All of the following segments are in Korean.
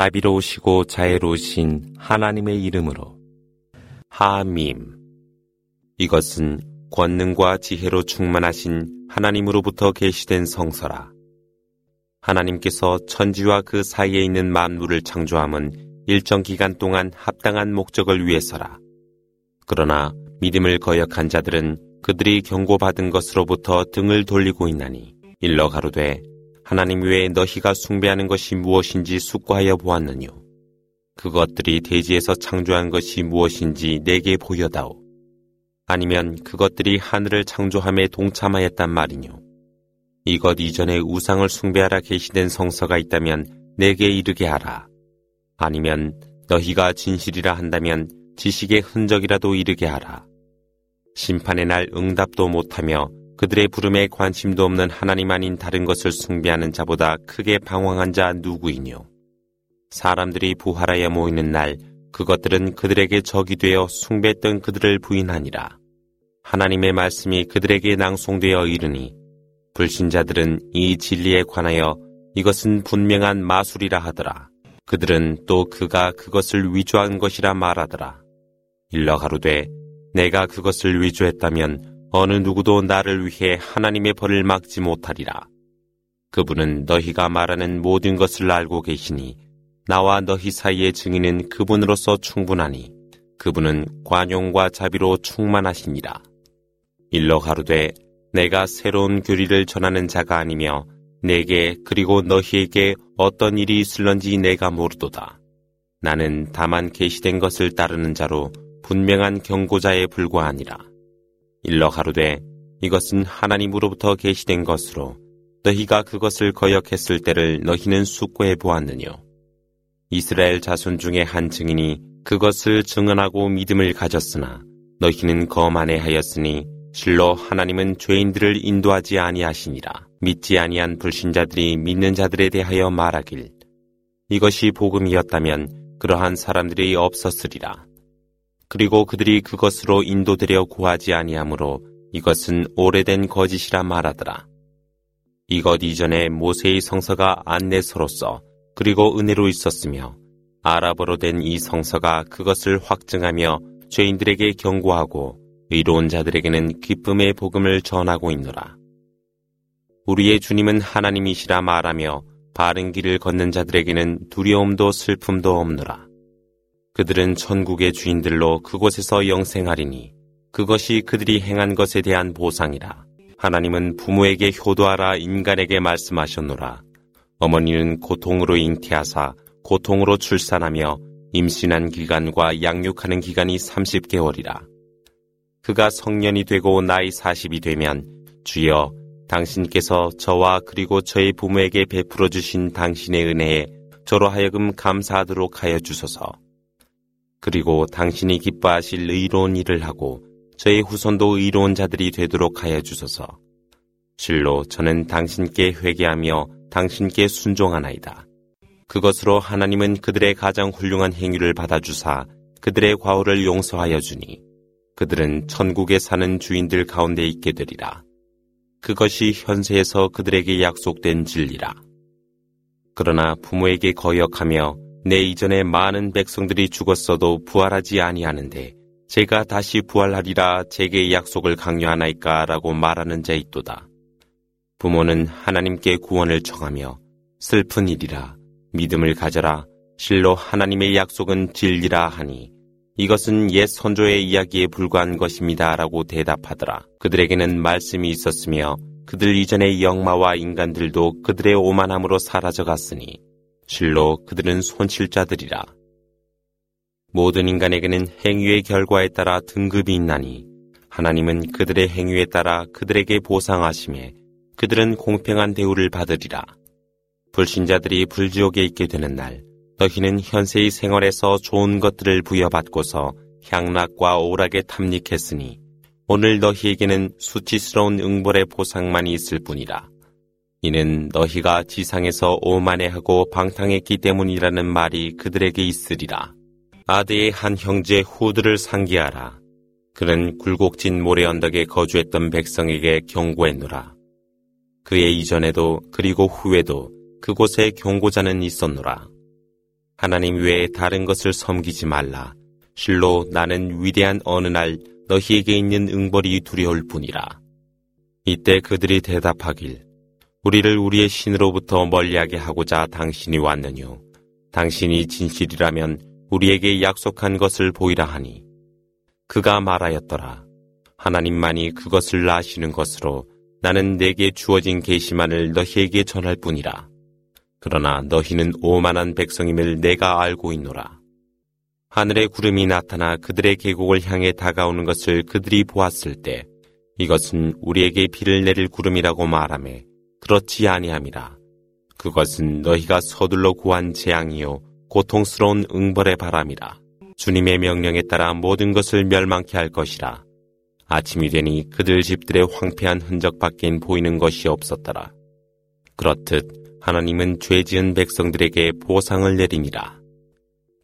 자비로우시고 자애로우신 하나님의 이름으로 하밈 이것은 권능과 지혜로 충만하신 하나님으로부터 계시된 성서라. 하나님께서 천지와 그 사이에 있는 만물을 창조함은 일정 기간 동안 합당한 목적을 위해서라. 그러나 믿음을 거역한 자들은 그들이 경고받은 것으로부터 등을 돌리고 있나니 일러 가로되 하나님 외에 너희가 숭배하는 것이 무엇인지 숙고하여 보았느뇨. 그것들이 대지에서 창조한 것이 무엇인지 내게 보여다오. 아니면 그것들이 하늘을 창조함에 동참하였단 말이뇨. 이것 이전에 우상을 숭배하라 계시된 성서가 있다면 내게 이르게 하라. 아니면 너희가 진실이라 한다면 지식의 흔적이라도 이르게 하라. 심판의 날 응답도 못하며 그들의 부름에 관심도 없는 하나님 아닌 다른 것을 숭배하는 자보다 크게 방황한 자 누구이뇨. 사람들이 부활하여 모이는 날 그것들은 그들에게 적이 되어 숭배했던 그들을 부인하니라. 하나님의 말씀이 그들에게 낭송되어 이르니 불신자들은 이 진리에 관하여 이것은 분명한 마술이라 하더라. 그들은 또 그가 그것을 위조한 것이라 말하더라. 일러 가로되 내가 그것을 위조했다면 어느 누구도 나를 위해 하나님의 벌을 막지 못하리라. 그분은 너희가 말하는 모든 것을 알고 계시니 나와 너희 사이의 증인은 그분으로서 충분하니 그분은 관용과 자비로 충만하시니라. 일러 가로되 내가 새로운 교리를 전하는 자가 아니며 내게 그리고 너희에게 어떤 일이 있을런지 내가 모르도다. 나는 다만 계시된 것을 따르는 자로 분명한 경고자에 불과하니라. 일러 가로되 이것은 하나님으로부터 계시된 것으로 너희가 그것을 거역했을 때를 너희는 숙고해 보았느뇨. 이스라엘 자손 중에 한 증인이 그것을 증언하고 믿음을 가졌으나 너희는 거만해 하였으니 실로 하나님은 죄인들을 인도하지 아니하시니라. 믿지 아니한 불신자들이 믿는 자들에 대하여 말하길 이것이 복음이었다면 그러한 사람들이 없었으리라. 그리고 그들이 그것으로 인도되려 구하지 아니하므로 이것은 오래된 거짓이라 말하더라. 이것 이전에 모세의 성서가 안내서로서 그리고 은혜로 있었으며 아랍어로 된 이 성서가 그것을 확증하며 죄인들에게 경고하고 의로운 자들에게는 기쁨의 복음을 전하고 있노라. 우리의 주님은 하나님이시라 말하며 바른 길을 걷는 자들에게는 두려움도 슬픔도 없노라. 그들은 천국의 주인들로 그곳에서 영생하리니 그것이 그들이 행한 것에 대한 보상이라. 하나님은 부모에게 효도하라 인간에게 말씀하셨노라. 어머니는 고통으로 잉태하사 고통으로 출산하며 임신한 기간과 양육하는 기간이 30개월이라. 그가 성년이 되고 나이 40이 되면 주여 당신께서 저와 그리고 저의 부모에게 베풀어 주신 당신의 은혜에 저로 하여금 감사하도록 하여 주소서. 그리고 당신이 기뻐하실 의로운 일을 하고 저의 후손도 의로운 자들이 되도록 하여 주소서. 실로 저는 당신께 회개하며 당신께 순종하나이다. 그것으로 하나님은 그들의 가장 훌륭한 행위를 받아주사 그들의 과오를 용서하여 주니 그들은 천국에 사는 주인들 가운데 있게 되리라. 그것이 현세에서 그들에게 약속된 진리라. 그러나 부모에게 거역하며 내 이전에 많은 백성들이 죽었어도 부활하지 아니하는데 제가 다시 부활하리라 제게 약속을 강요하나이까 라고 말하는 자 있도다. 부모는 하나님께 구원을 청하며 슬픈 일이라 믿음을 가져라 실로 하나님의 약속은 진리라 하니 이것은 옛 선조의 이야기에 불과한 것입니다 라고 대답하더라. 그들에게는 말씀이 있었으며 그들 이전의 영마와 인간들도 그들의 오만함으로 사라져 갔으니 실로 그들은 손실자들이라. 모든 인간에게는 행위의 결과에 따라 등급이 있나니 하나님은 그들의 행위에 따라 그들에게 보상하심에 그들은 공평한 대우를 받으리라. 불신자들이 불지옥에 있게 되는 날 너희는 현세의 생활에서 좋은 것들을 부여받고서 향락과 오락에 탐닉했으니 오늘 너희에게는 수치스러운 응벌의 보상만이 있을 뿐이라. 이는 너희가 지상에서 오만해하고 방탕했기 때문이라는 말이 그들에게 있으리라. 아드의 한 형제 후드를 상기하라. 그는 굴곡진 모래 언덕에 거주했던 백성에게 경고했노라. 그의 이전에도 그리고 후에도 그곳에 경고자는 있었노라. 하나님 외에 다른 것을 섬기지 말라. 실로 나는 위대한 어느 날 너희에게 있는 응벌이 두려울 뿐이라. 이때 그들이 대답하길 우리를 우리의 신으로부터 멀리하게 하고자 당신이 왔느뇨. 당신이 진실이라면 우리에게 약속한 것을 보이라 하니 그가 말하였더라. 하나님만이 그것을 아시는 것으로 나는 내게 주어진 계시만을 너희에게 전할 뿐이라. 그러나 너희는 오만한 백성임을 내가 알고 있노라. 하늘의 구름이 나타나 그들의 계곡을 향해 다가오는 것을 그들이 보았을 때 이것은 우리에게 비를 내릴 구름이라고 말하매 그렇지 아니함이라. 그것은 너희가 서둘러 구한 재앙이요 고통스러운 응벌의 바람이라. 주님의 명령에 따라 모든 것을 멸망케 할 것이라. 아침이 되니 그들 집들의 황폐한 흔적밖엔 보이는 것이 없었더라. 그렇듯 하나님은 죄 지은 백성들에게 보상을 내리니라.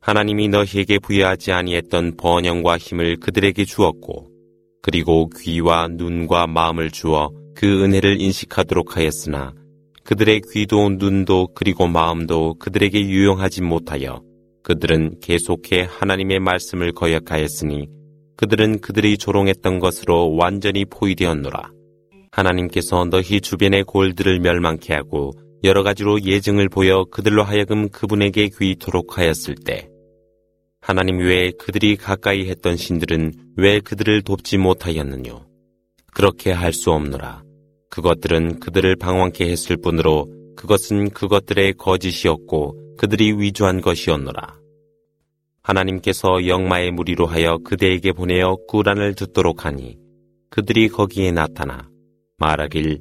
하나님이 너희에게 부여하지 아니했던 번영과 힘을 그들에게 주었고 그리고 귀와 눈과 마음을 주어 그 은혜를 인식하도록 하였으나 그들의 귀도 눈도 그리고 마음도 그들에게 유용하지 못하여 그들은 계속해 하나님의 말씀을 거역하였으니 그들은 그들이 조롱했던 것으로 완전히 포위되었노라. 하나님께서 너희 주변의 골들을 멸망케 하고 여러 가지로 예증을 보여 그들로 하여금 그분에게 귀토록 하였을 때 하나님 외에 그들이 가까이 했던 신들은 왜 그들을 돕지 못하였느뇨? 그렇게 할 수 없노라. 그것들은 그들을 방황케 했을 뿐으로 그것은 그것들의 거짓이었고 그들이 위조한 것이었노라. 하나님께서 영마의 무리로 하여 그대에게 보내어 꾸란을 듣도록 하니 그들이 거기에 나타나 말하길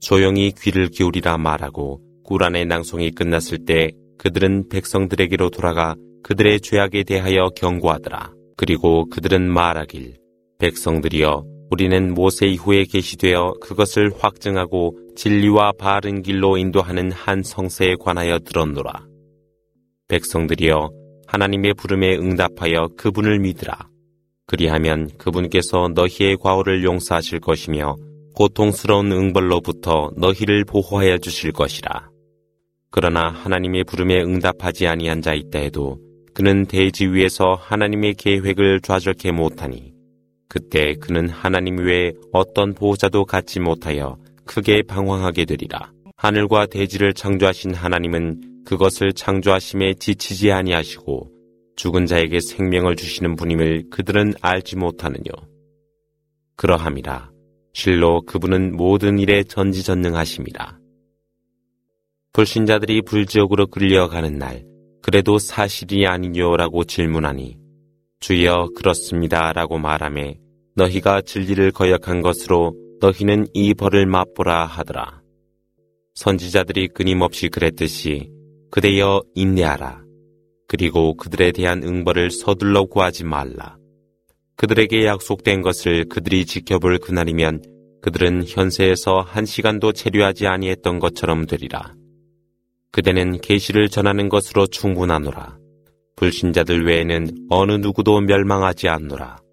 조용히 귀를 기울이라 말하고 꾸란의 낭송이 끝났을 때 그들은 백성들에게로 돌아가 그들의 죄악에 대하여 경고하더라. 그리고 그들은 말하길 백성들이여 우리는 모세 이후에 계시되어 그것을 확증하고 진리와 바른 길로 인도하는 한 성세에 관하여 들었노라. 백성들이여 하나님의 부름에 응답하여 그분을 믿으라. 그리하면 그분께서 너희의 과오를 용서하실 것이며 고통스러운 응벌로부터 너희를 보호하여 주실 것이라. 그러나 하나님의 부름에 응답하지 아니한 자 있다 해도 그는 대지 위에서 하나님의 계획을 좌절케 못하니 그때 그는 하나님 외에 어떤 보호자도 갖지 못하여 크게 방황하게 되리라. 하늘과 대지를 창조하신 하나님은 그것을 창조하심에 지치지 아니하시고 죽은 자에게 생명을 주시는 분임을 그들은 알지 못하느뇨. 그러함이라. 실로 그분은 모든 일에 전지전능하십니다. 불신자들이 불지옥으로 끌려가는 날 그래도 사실이 아니뇨라고 질문하니 주여 그렇습니다 라고 말하매 너희가 진리를 거역한 것으로 너희는 이 벌을 맛보라 하더라. 선지자들이 끊임없이 그랬듯이 그대여 인내하라. 그리고 그들에 대한 응벌을 서둘러 구하지 말라. 그들에게 약속된 것을 그들이 지켜볼 그날이면 그들은 현세에서 한 시간도 체류하지 아니했던 것처럼 되리라. 그대는 계시를 전하는 것으로 충분하노라. 불신자들 외에는 어느 누구도 멸망하지 않노라.